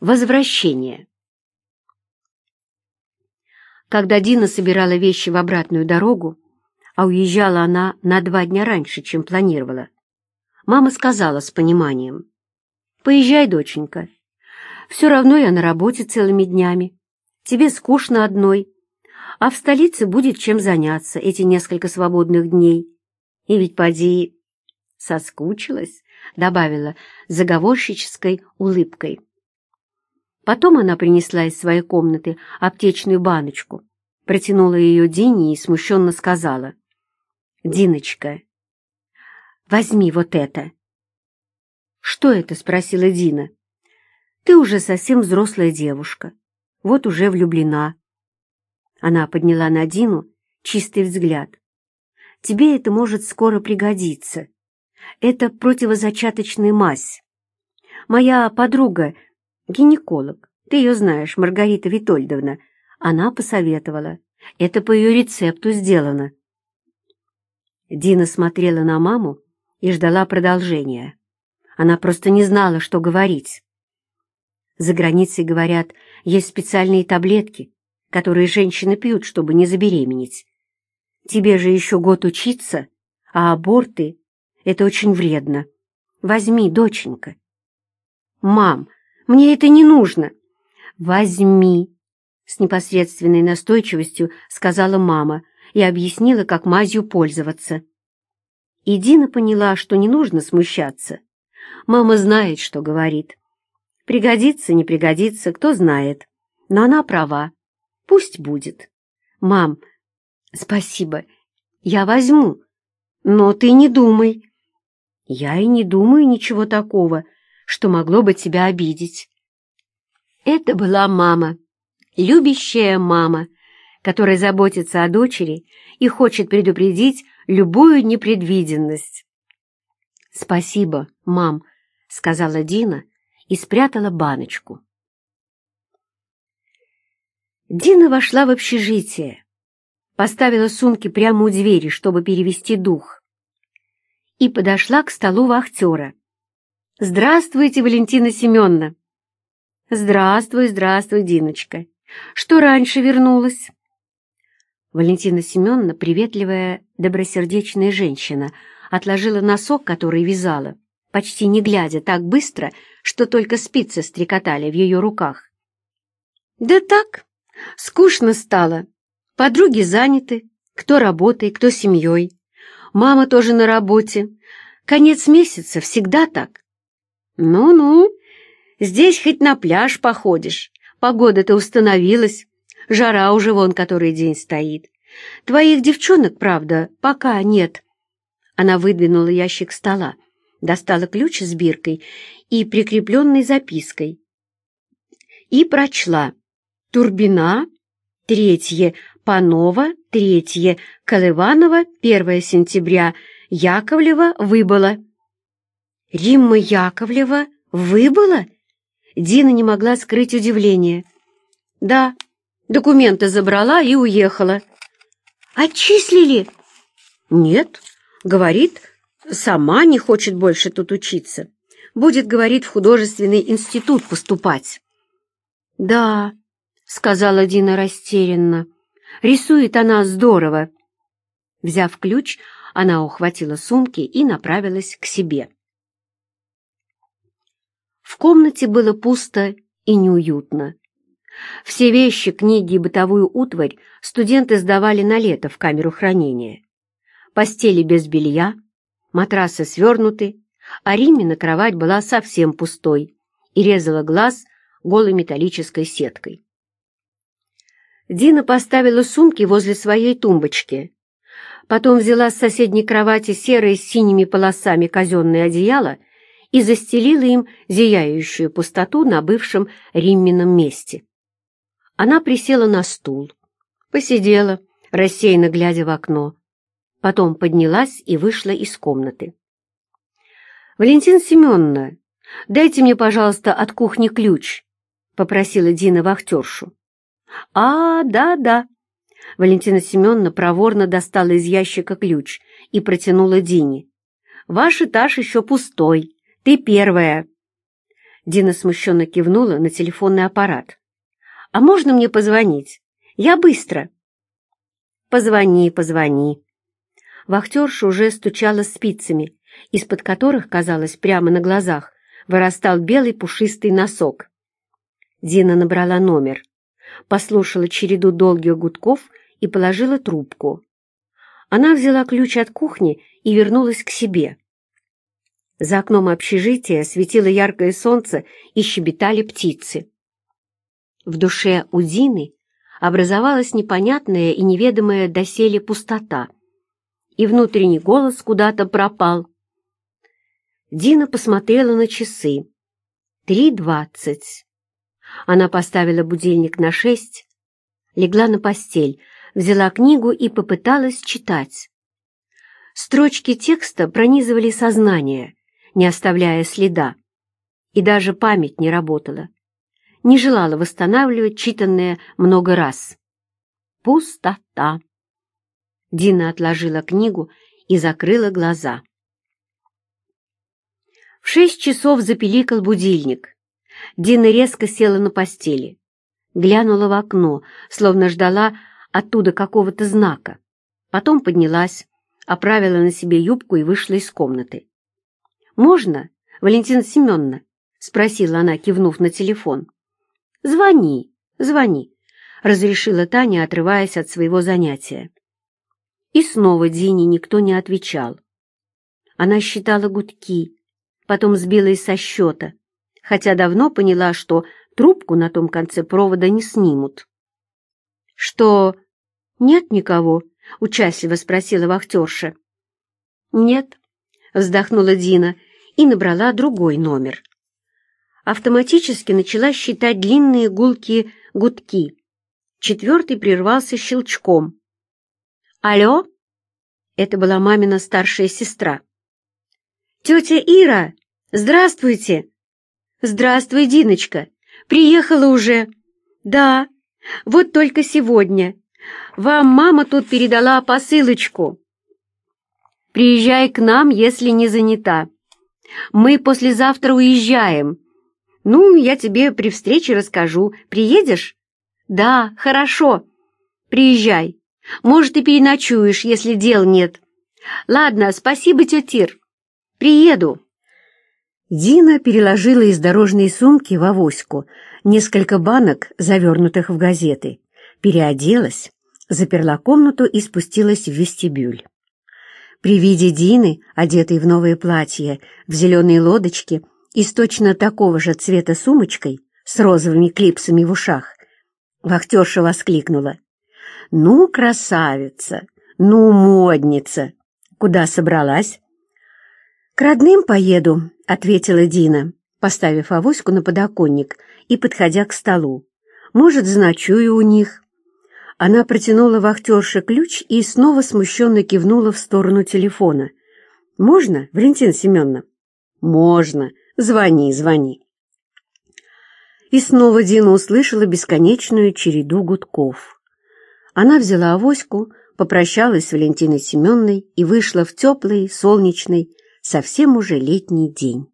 Возвращение. Когда Дина собирала вещи в обратную дорогу, а уезжала она на два дня раньше, чем планировала, мама сказала с пониманием, «Поезжай, доченька. Все равно я на работе целыми днями. Тебе скучно одной, а в столице будет чем заняться эти несколько свободных дней. И ведь поди соскучилась», — добавила заговорщической улыбкой. Потом она принесла из своей комнаты аптечную баночку, протянула ее Дине и смущенно сказала. «Диночка, возьми вот это». «Что это?» — спросила Дина. «Ты уже совсем взрослая девушка, вот уже влюблена». Она подняла на Дину чистый взгляд. «Тебе это может скоро пригодиться. Это противозачаточная мазь. Моя подруга Гинеколог. Ты ее знаешь, Маргарита Витольдовна. Она посоветовала. Это по ее рецепту сделано. Дина смотрела на маму и ждала продолжения. Она просто не знала, что говорить. За границей, говорят, есть специальные таблетки, которые женщины пьют, чтобы не забеременеть. Тебе же еще год учиться, а аборты — это очень вредно. Возьми, доченька. Мам, мне это не нужно. Возьми, с непосредственной настойчивостью сказала мама и объяснила, как мазью пользоваться. И Дина поняла, что не нужно смущаться. Мама знает, что говорит. Пригодится, не пригодится, кто знает. Но она права. Пусть будет. Мам, спасибо, я возьму. Но ты не думай. Я и не думаю ничего такого, что могло бы тебя обидеть. Это была мама, любящая мама, которая заботится о дочери и хочет предупредить любую непредвиденность. «Спасибо, мам», — сказала Дина и спрятала баночку. Дина вошла в общежитие, поставила сумки прямо у двери, чтобы перевести дух, и подошла к столу вахтера. «Здравствуйте, Валентина Семеновна!» «Здравствуй, здравствуй, Диночка! Что раньше вернулась?» Валентина Семеновна, приветливая, добросердечная женщина, отложила носок, который вязала, почти не глядя так быстро, что только спицы стрекотали в ее руках. «Да так, скучно стало. Подруги заняты, кто работой, кто семьей. Мама тоже на работе. Конец месяца всегда так. «Ну-ну, здесь хоть на пляж походишь. Погода-то установилась. Жара уже вон который день стоит. Твоих девчонок, правда, пока нет». Она выдвинула ящик стола, достала ключ с биркой и прикрепленной запиской. И прочла. Турбина, третье Панова, третье Колыванова, первое сентября, Яковлева выбыла. Римма Яковлева выбыла? Дина не могла скрыть удивление. Да, документы забрала и уехала. Отчислили? Нет, говорит, сама не хочет больше тут учиться. Будет, говорит, в художественный институт поступать. Да, сказала Дина растерянно. Рисует она здорово. Взяв ключ, она ухватила сумки и направилась к себе. В комнате было пусто и неуютно. Все вещи, книги и бытовую утварь студенты сдавали на лето в камеру хранения. Постели без белья, матрасы свернуты, а Римина кровать была совсем пустой и резала глаз голой металлической сеткой. Дина поставила сумки возле своей тумбочки. Потом взяла с соседней кровати серое с синими полосами казенное одеяло и застелила им зияющую пустоту на бывшем Риммином месте. Она присела на стул, посидела, рассеянно глядя в окно, потом поднялась и вышла из комнаты. «Валентина Семеновна, дайте мне, пожалуйста, от кухни ключ», — попросила Дина вахтершу. «А, да-да». Валентина Семеновна проворно достала из ящика ключ и протянула Дине. «Ваш этаж еще пустой. Ты первая!» Дина смущенно кивнула на телефонный аппарат. «А можно мне позвонить? Я быстро». «Позвони, позвони». Вахтерша уже стучала спицами, из-под которых, казалось, прямо на глазах, вырастал белый пушистый носок. Дина набрала номер, послушала череду долгих гудков и положила трубку. Она взяла ключ от кухни и вернулась к себе. За окном общежития светило яркое солнце и щебетали птицы. В душе у Дины образовалась непонятная и неведомая доселе пустота, и внутренний голос куда-то пропал. Дина посмотрела на часы. Три двадцать. Она поставила будильник на шесть, легла на постель, взяла книгу и попыталась читать. Строчки текста пронизывали сознание, не оставляя следа, и даже память не работала, не желала восстанавливать читанное много раз. Пустота. Дина отложила книгу и закрыла глаза. В шесть часов запеликал будильник. Дина резко села на постели, глянула в окно, словно ждала оттуда какого-то знака. Потом поднялась, оправила на себе юбку и вышла из комнаты. «Можно, Валентина Семеновна?» — спросила она, кивнув на телефон. «Звони, звони», — разрешила Таня, отрываясь от своего занятия. И снова Дине никто не отвечал. Она считала гудки, потом сбилась со счета, хотя давно поняла, что трубку на том конце провода не снимут. «Что, нет никого?» — участливо спросила вахтерша. «Нет», — вздохнула Дина и набрала другой номер. Автоматически начала считать длинные гулкие гудки. Четвертый прервался щелчком. «Алло?» Это была мамина старшая сестра. «Тетя Ира, здравствуйте!» «Здравствуй, Диночка! Приехала уже?» «Да, вот только сегодня. Вам мама тут передала посылочку. Приезжай к нам, если не занята. Мы послезавтра уезжаем. Ну, я тебе при встрече расскажу. Приедешь? Да, хорошо. Приезжай. Может, и переночуешь, если дел нет. Ладно, спасибо, тетир. Приеду. Дина переложила из дорожной сумки в авоську несколько банок, завернутых в газеты, переоделась, заперла комнату и спустилась в вестибюль. При виде Дины, одетой в новое платье, в зеленой лодочке и с точно такого же цвета сумочкой, с розовыми клипсами в ушах, вахтерша воскликнула. «Ну, красавица! Ну, модница! Куда собралась?» «К родным поеду», — ответила Дина, поставив авоську на подоконник и подходя к столу. «Может, заночую у них». Она протянула вахтерше ключ и снова смущенно кивнула в сторону телефона. «Можно, Валентина Семеновна?» «Можно. Звони, звони». И снова Дина услышала бесконечную череду гудков. Она взяла авоську, попрощалась с Валентиной Семеновной и вышла в теплый, солнечный, совсем уже летний день.